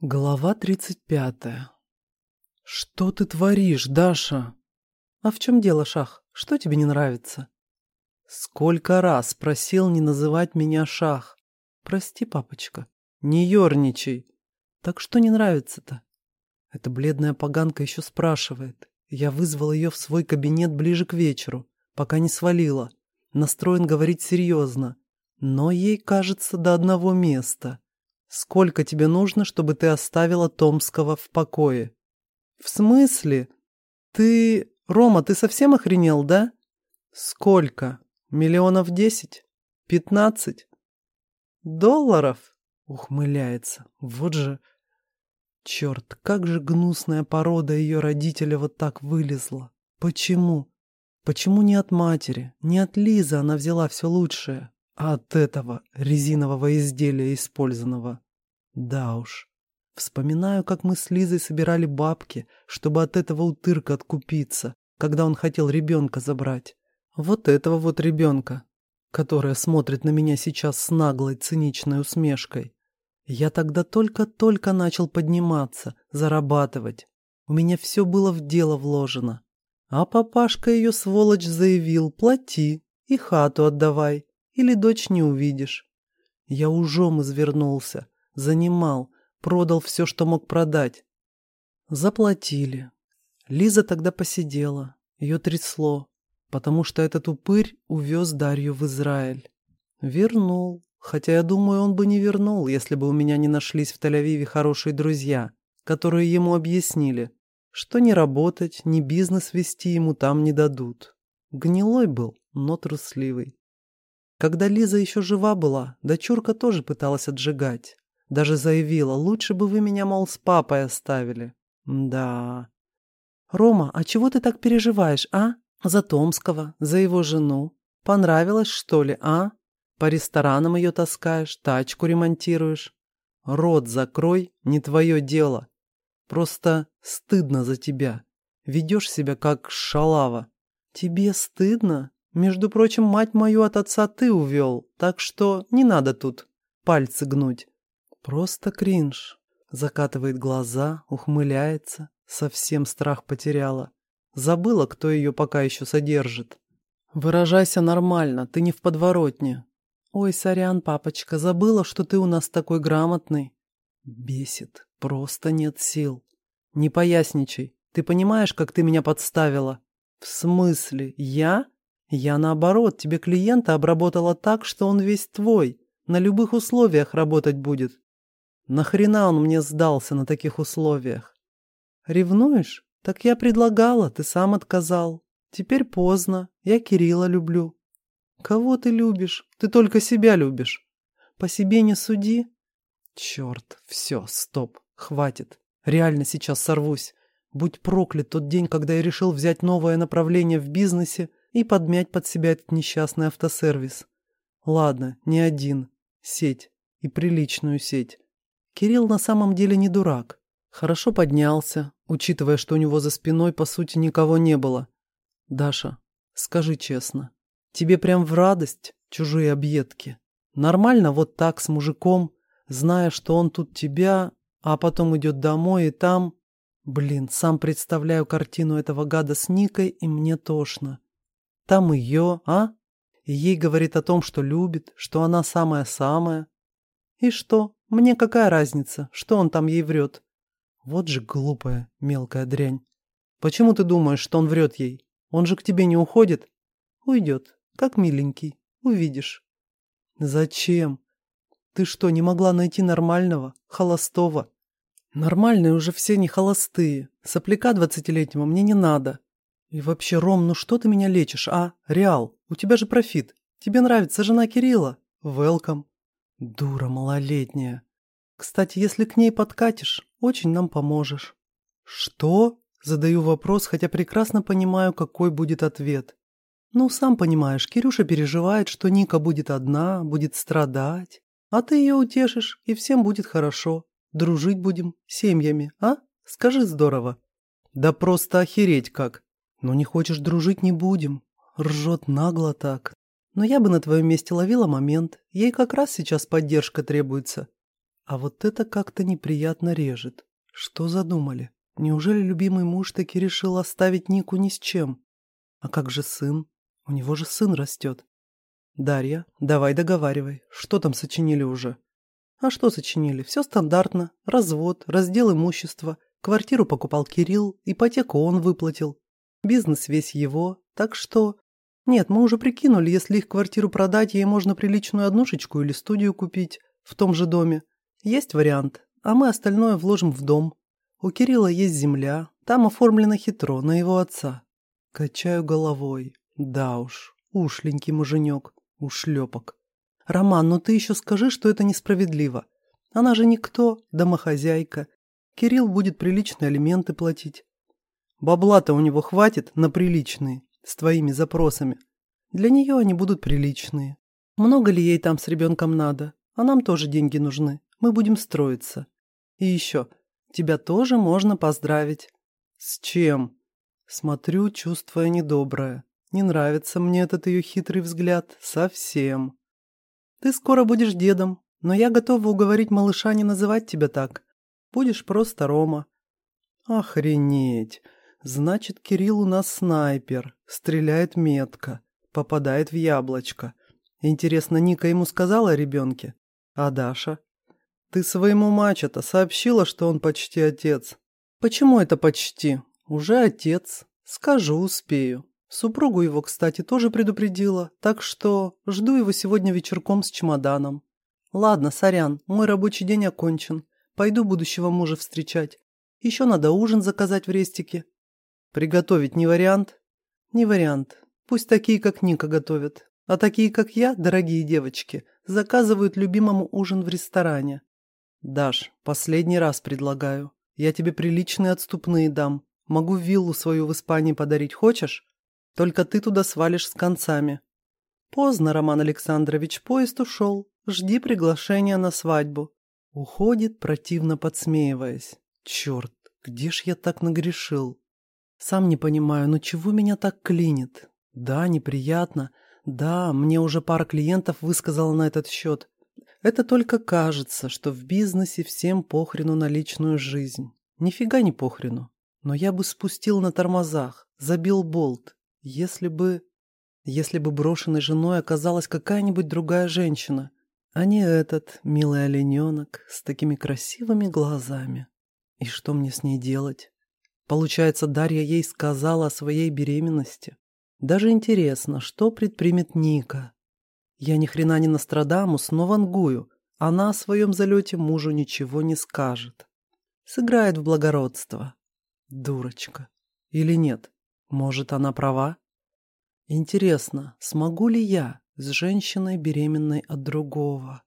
Глава тридцать пятая. «Что ты творишь, Даша?» «А в чем дело, Шах? Что тебе не нравится?» «Сколько раз просил не называть меня Шах. Прости, папочка, не ерничай. Так что не нравится-то?» Эта бледная поганка еще спрашивает. Я вызвал ее в свой кабинет ближе к вечеру, пока не свалила. Настроен говорить серьезно. Но ей кажется до одного места. Сколько тебе нужно, чтобы ты оставила Томского в покое? В смысле? Ты... Рома, ты совсем охренел, да? Сколько? Миллионов десять? Пятнадцать? Долларов? Ухмыляется. Вот же... Черт, как же гнусная порода ее родителя вот так вылезла. Почему? Почему не от матери, не от Лизы она взяла все лучшее? А от этого резинового изделия использованного? Да уж. Вспоминаю, как мы с Лизой собирали бабки, чтобы от этого утырка откупиться, когда он хотел ребенка забрать. Вот этого вот ребенка, которая смотрит на меня сейчас с наглой циничной усмешкой. Я тогда только-только начал подниматься, зарабатывать. У меня все было в дело вложено. А папашка ее, сволочь, заявил, плати и хату отдавай или дочь не увидишь. Я ужом извернулся, занимал, продал все, что мог продать. Заплатили. Лиза тогда посидела, ее трясло, потому что этот упырь увез Дарью в Израиль. Вернул, хотя я думаю, он бы не вернул, если бы у меня не нашлись в Тель-Авиве хорошие друзья, которые ему объяснили, что ни работать, ни бизнес вести ему там не дадут. Гнилой был, но трусливый. Когда Лиза еще жива была, дочурка тоже пыталась отжигать. Даже заявила, лучше бы вы меня, мол, с папой оставили. Да. Рома, а чего ты так переживаешь, а? За Томского, за его жену. Понравилось, что ли, а? По ресторанам ее таскаешь, тачку ремонтируешь. Рот закрой, не твое дело. Просто стыдно за тебя. Ведешь себя как шалава. Тебе стыдно? Между прочим, мать мою от отца ты увел, так что не надо тут пальцы гнуть. Просто кринж. Закатывает глаза, ухмыляется, совсем страх потеряла. Забыла, кто ее пока еще содержит. Выражайся нормально, ты не в подворотне. Ой, сорян, папочка, забыла, что ты у нас такой грамотный. Бесит, просто нет сил. Не поясничай, ты понимаешь, как ты меня подставила? В смысле, я? Я, наоборот, тебе клиента обработала так, что он весь твой, на любых условиях работать будет. Нахрена он мне сдался на таких условиях? Ревнуешь? Так я предлагала, ты сам отказал. Теперь поздно, я Кирилла люблю. Кого ты любишь? Ты только себя любишь. По себе не суди. Черт, все, стоп, хватит. Реально сейчас сорвусь. Будь проклят тот день, когда я решил взять новое направление в бизнесе и подмять под себя этот несчастный автосервис. Ладно, не один. Сеть. И приличную сеть. Кирилл на самом деле не дурак. Хорошо поднялся, учитывая, что у него за спиной, по сути, никого не было. Даша, скажи честно, тебе прям в радость чужие объедки? Нормально вот так с мужиком, зная, что он тут тебя, а потом идет домой и там... Блин, сам представляю картину этого гада с Никой, и мне тошно. Там ее, а? И ей говорит о том, что любит, что она самая-самая. И что? Мне какая разница, что он там ей врет? Вот же глупая, мелкая дрянь. Почему ты думаешь, что он врет ей? Он же к тебе не уходит? Уйдет, как миленький, увидишь. Зачем? Ты что, не могла найти нормального, холостого? Нормальные уже все не холостые. Сопляка двадцатилетнего мне не надо. И вообще, Ром, ну что ты меня лечишь, а? Реал, у тебя же профит. Тебе нравится жена Кирилла? Велкам. Дура малолетняя. Кстати, если к ней подкатишь, очень нам поможешь. Что? Задаю вопрос, хотя прекрасно понимаю, какой будет ответ. Ну, сам понимаешь, Кирюша переживает, что Ника будет одна, будет страдать. А ты ее утешишь, и всем будет хорошо. Дружить будем, семьями, а? Скажи здорово. Да просто охереть как. «Ну не хочешь дружить, не будем». Ржет нагло так. Но я бы на твоем месте ловила момент. Ей как раз сейчас поддержка требуется. А вот это как-то неприятно режет. Что задумали? Неужели любимый муж таки решил оставить Нику ни с чем? А как же сын? У него же сын растет. Дарья, давай договаривай. Что там сочинили уже? А что сочинили? Все стандартно. Развод, раздел имущества. Квартиру покупал Кирилл, ипотеку он выплатил. Бизнес весь его. Так что... Нет, мы уже прикинули, если их квартиру продать, ей можно приличную однушечку или студию купить в том же доме. Есть вариант, а мы остальное вложим в дом. У Кирилла есть земля, там оформлено хитро, на его отца. Качаю головой. Да уж, ушленький муженек, ушлепок. Роман, ну ты еще скажи, что это несправедливо. Она же никто, домохозяйка. Кирилл будет приличные алименты платить. Бабла-то у него хватит на приличные, с твоими запросами. Для нее они будут приличные. Много ли ей там с ребенком надо? А нам тоже деньги нужны. Мы будем строиться. И еще, Тебя тоже можно поздравить». «С чем?» Смотрю, чувствуя недоброе. Не нравится мне этот ее хитрый взгляд. Совсем. «Ты скоро будешь дедом, но я готова уговорить малыша не называть тебя так. Будешь просто Рома». «Охренеть! Значит, Кирилл у нас снайпер, стреляет метко, попадает в яблочко. Интересно, Ника ему сказала о ребенке? А Даша?» Ты своему мачо-то сообщила, что он почти отец. Почему это почти? Уже отец. Скажу, успею. Супругу его, кстати, тоже предупредила, так что жду его сегодня вечерком с чемоданом. Ладно, сорян, мой рабочий день окончен. Пойду будущего мужа встречать. Еще надо ужин заказать в рестике. Приготовить не вариант? Не вариант. Пусть такие, как Ника, готовят. А такие, как я, дорогие девочки, заказывают любимому ужин в ресторане. «Даш, последний раз предлагаю. Я тебе приличные отступные дам. Могу виллу свою в Испании подарить, хочешь? Только ты туда свалишь с концами». «Поздно, Роман Александрович, поезд ушел. Жди приглашения на свадьбу». Уходит, противно подсмеиваясь. «Черт, где ж я так нагрешил?» «Сам не понимаю, но чего меня так клинит? Да, неприятно. Да, мне уже пара клиентов высказала на этот счет. Это только кажется, что в бизнесе всем похрену на личную жизнь. Нифига не похрену. Но я бы спустил на тормозах, забил болт, если бы... Если бы брошенной женой оказалась какая-нибудь другая женщина, а не этот милый олененок с такими красивыми глазами. И что мне с ней делать? Получается, Дарья ей сказала о своей беременности. Даже интересно, что предпримет Ника. Я ни хрена не Нострадамус, но вангую. Она о своем залете мужу ничего не скажет. Сыграет в благородство. Дурочка. Или нет? Может, она права? Интересно, смогу ли я с женщиной беременной от другого?